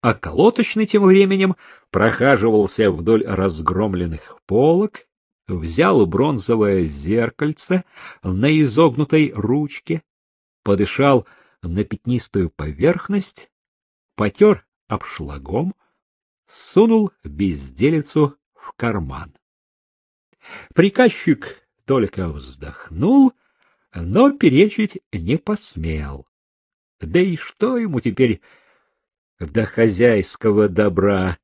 А колоточный тем временем прохаживался вдоль разгромленных полок, взял бронзовое зеркальце на изогнутой ручке, подышал на пятнистую поверхность, потер обшлагом, сунул безделицу в карман. Приказчик только вздохнул, но перечить не посмел. Да и что ему теперь до хозяйского добра?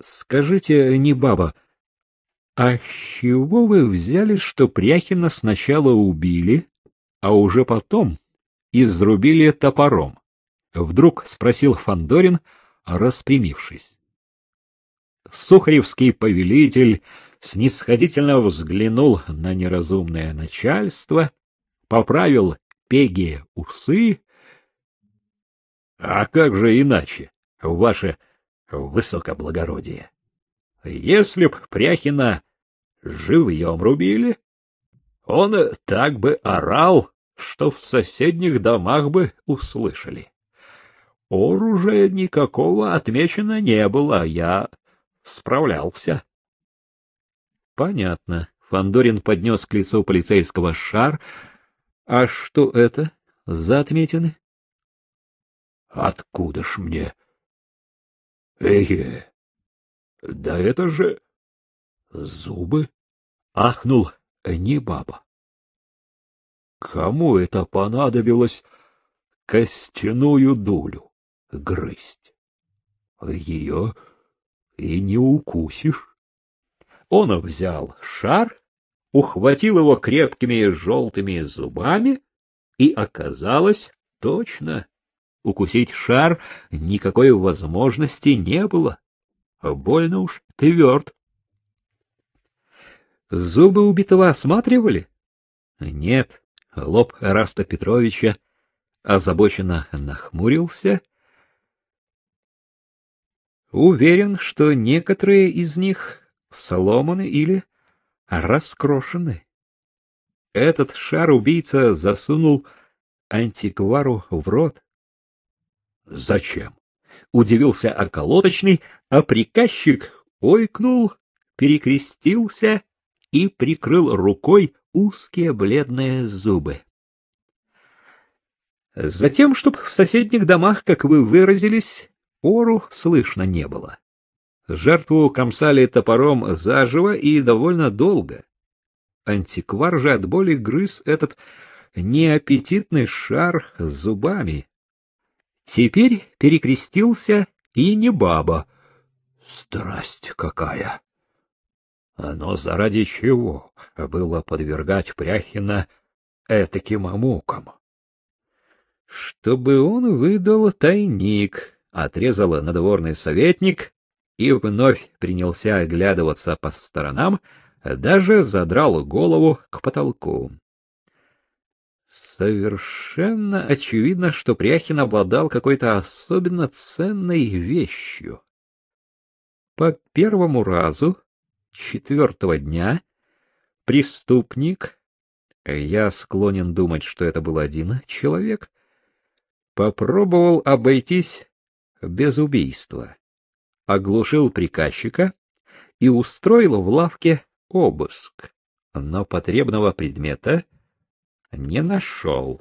Скажите, не баба, а с чего вы взяли, что Пряхина сначала убили, а уже потом изрубили топором? Вдруг спросил Фандорин, распрямившись. Сухаревский повелитель снисходительно взглянул на неразумное начальство, поправил пеги усы. — А как же иначе, ваше высокоблагородие? Если б Пряхина живьем рубили, он так бы орал, что в соседних домах бы услышали. Оружия никакого отмечено не было, я справлялся. Понятно. Фандорин поднес к лицу полицейского шар. А что это за отметины? Откуда ж мне? Эге, да это же зубы, ахнул не баба. Кому это понадобилось костяную дулю грызть? Ее и не укусишь. Он взял шар, ухватил его крепкими желтыми зубами, и оказалось точно. Укусить шар никакой возможности не было. Больно уж тверд. Зубы убитого осматривали? Нет. Лоб Раста Петровича озабоченно нахмурился. Уверен, что некоторые из них сломаны или раскрошены. Этот шар убийца засунул антиквару в рот. Зачем? Удивился околоточный, а приказчик ойкнул, перекрестился и прикрыл рукой узкие бледные зубы. Затем, чтоб в соседних домах, как вы выразились, ору слышно не было. Жертву комсали топором заживо и довольно долго. Антиквар же от боли грыз этот неаппетитный шар зубами. Теперь перекрестился и не баба. Страсть какая! Но заради чего было подвергать Пряхина этаким мукам? Чтобы он выдал тайник, отрезал надворный советник и вновь принялся оглядываться по сторонам, даже задрал голову к потолку. Совершенно очевидно, что Пряхин обладал какой-то особенно ценной вещью. По первому разу четвертого дня преступник, я склонен думать, что это был один человек, попробовал обойтись без убийства оглушил приказчика и устроил в лавке обыск, но потребного предмета не нашел.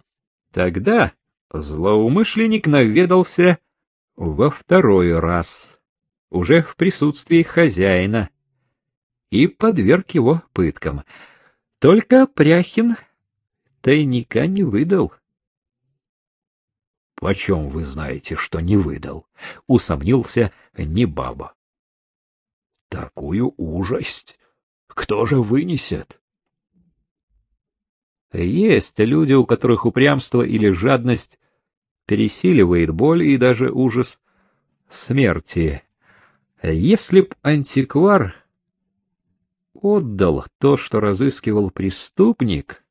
Тогда злоумышленник наведался во второй раз, уже в присутствии хозяина, и подверг его пыткам. Только Пряхин тайника не выдал. — Почем вы знаете, что не выдал? — усомнился не баба. — Такую ужасть! Кто же вынесет? Есть люди, у которых упрямство или жадность пересиливает боль и даже ужас смерти. Если б антиквар отдал то, что разыскивал преступник,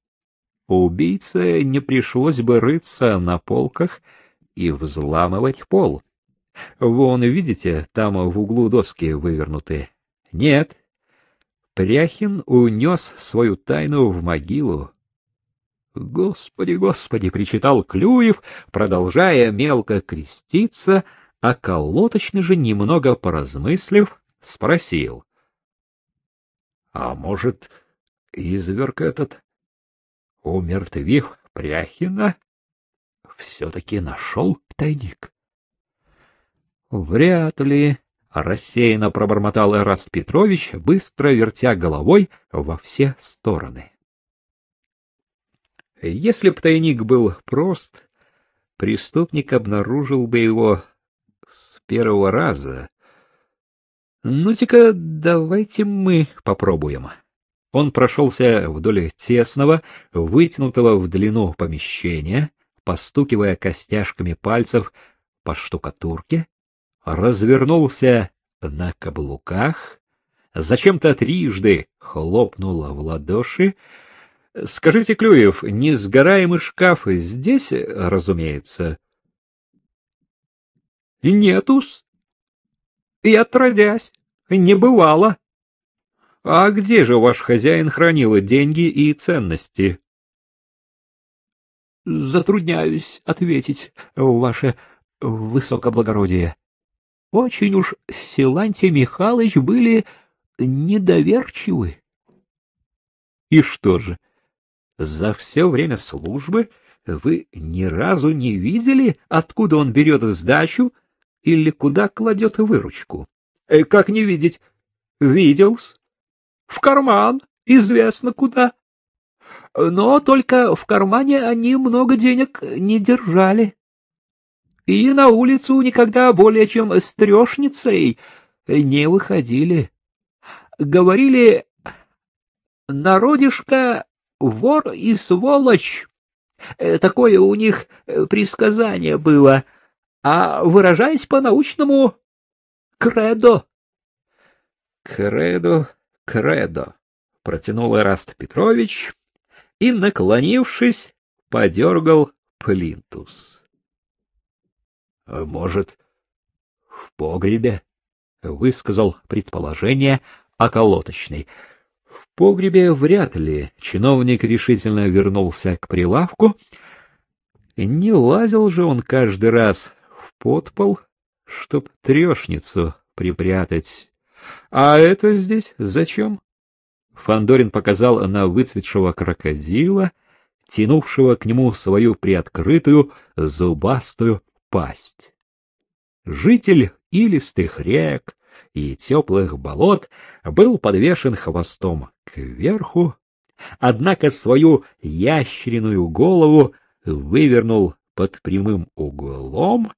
убийце не пришлось бы рыться на полках и взламывать пол. Вон, видите, там в углу доски вывернуты. Нет, Пряхин унес свою тайну в могилу. Господи, господи, причитал Клюев, продолжая мелко креститься, а колоточный же, немного поразмыслив, спросил. — А может, изверг этот, умертвив Пряхина, все-таки нашел тайник? — Вряд ли, — рассеянно пробормотал Эраст Петрович, быстро вертя головой во все стороны. Если б тайник был прост, преступник обнаружил бы его с первого раза. Ну-ка, давайте мы попробуем. Он прошелся вдоль тесного, вытянутого в длину помещения, постукивая костяшками пальцев по штукатурке, развернулся на каблуках, зачем-то трижды хлопнул в ладоши, Скажите, Клюев, несгораемый шкаф здесь, разумеется? Нетус. И отродясь, не бывало. А где же ваш хозяин хранил деньги и ценности? Затрудняюсь ответить, ваше высокоблагородие. Очень уж Силантий Михайлович были недоверчивы. И что же? За все время службы вы ни разу не видели, откуда он берет сдачу или куда кладет выручку? Э, как не видеть? Виделс. В карман, известно куда. Но только в кармане они много денег не держали. И на улицу никогда более чем с трешницей не выходили. Говорили, народишко вор и сволочь. Э, такое у них э, предсказание было, а выражаясь по-научному — кредо. — Кредо, кредо, — протянул Эраст Петрович и, наклонившись, подергал плинтус. — Может, в погребе? — высказал предположение околоточный. — погребе вряд ли. Чиновник решительно вернулся к прилавку. Не лазил же он каждый раз в подпол, чтоб трешницу припрятать. А это здесь зачем? Фандорин показал на выцветшего крокодила, тянувшего к нему свою приоткрытую зубастую пасть. Житель илистых рек, и теплых болот был подвешен хвостом кверху, однако свою ящериную голову вывернул под прямым углом,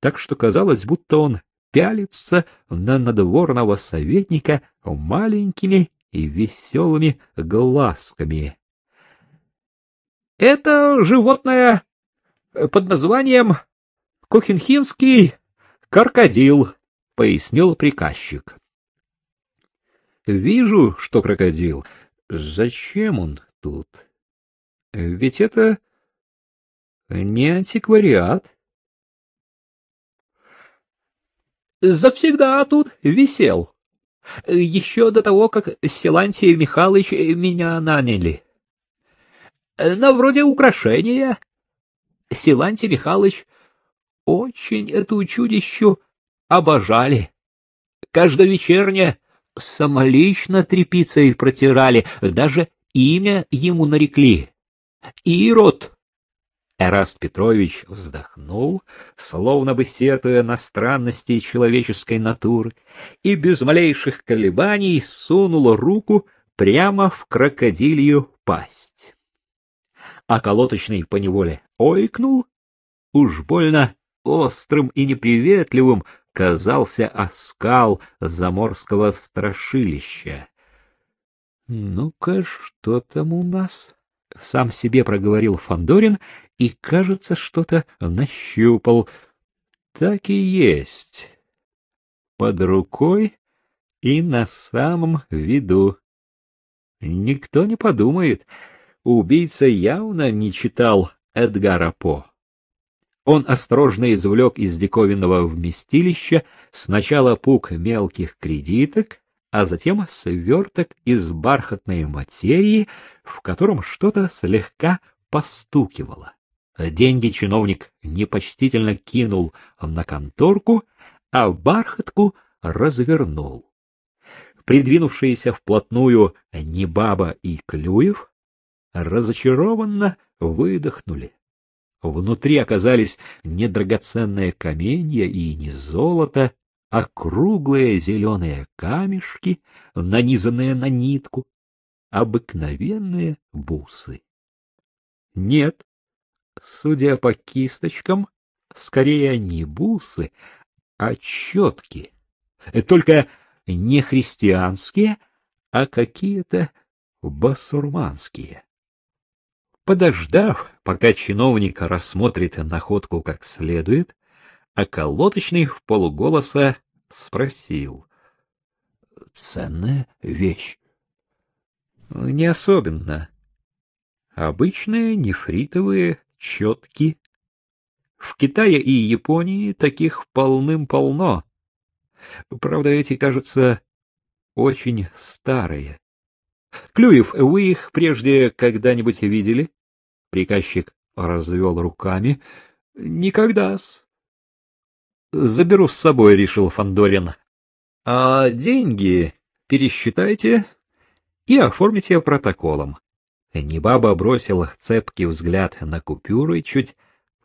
так что казалось, будто он пялится на надворного советника маленькими и веселыми глазками. — Это животное под названием Кохенхинский крокодил, — пояснил приказчик. — Вижу, что крокодил. Зачем он тут? Ведь это не антиквариат. Завсегда тут висел. Еще до того, как Силантий Михайлович меня наняли. На вроде украшения. Силантий Михайлович очень эту чудищу обожали. Каждовечерне самолично трепицей протирали, даже имя ему нарекли. Ирод. Эраст Петрович вздохнул, словно бы сетуя на странности человеческой натуры, и без малейших колебаний сунул руку прямо в крокодилью пасть. А колоточный поневоле ойкнул, уж больно острым и неприветливым казался оскал заморского страшилища. — Ну-ка, что там у нас? — сам себе проговорил Фандорин и, кажется, что-то нащупал. — Так и есть. Под рукой и на самом виду. Никто не подумает, убийца явно не читал Эдгара По. Он осторожно извлек из диковинного вместилища сначала пук мелких кредиток, а затем сверток из бархатной материи, в котором что-то слегка постукивало. Деньги чиновник непочтительно кинул на конторку, а бархатку развернул. Придвинувшиеся вплотную Небаба и Клюев разочарованно выдохнули. Внутри оказались не драгоценные каменья и не золото, а круглые зеленые камешки, нанизанные на нитку, обыкновенные бусы. Нет, судя по кисточкам, скорее не бусы, а четки. Только не христианские, а какие-то басурманские. Подождав, пока чиновник рассмотрит находку как следует, околоточный в полуголоса спросил. — Ценная вещь? — Не особенно. Обычные нефритовые четки. В Китае и Японии таких полным-полно. Правда, эти, кажется, очень старые. Клюев, вы их прежде когда-нибудь видели? Приказчик развел руками. Никогда-с. Заберу с собой, решил Фандорин. А деньги пересчитайте и оформите протоколом. Небаба бросил цепкий взгляд на купюры, чуть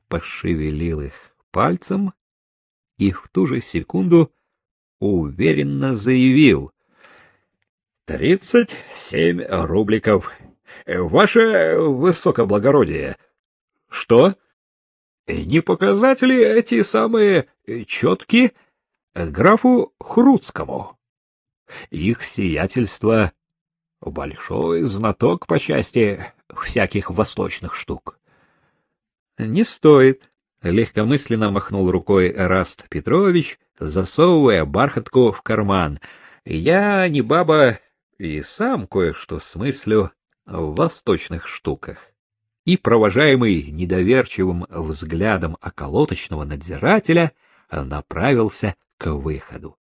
пошевелил их пальцем и в ту же секунду уверенно заявил. Тридцать семь рубликов. Ваше высокоблагородие. Что? Не показатели эти самые четки графу Хруцкому. Их сиятельство — большой знаток по части всяких восточных штук. — Не стоит, — легкомысленно махнул рукой Раст Петрович, засовывая бархатку в карман. — Я не баба и сам кое-что смыслю в восточных штуках. И, провожаемый недоверчивым взглядом околоточного надзирателя, направился к выходу.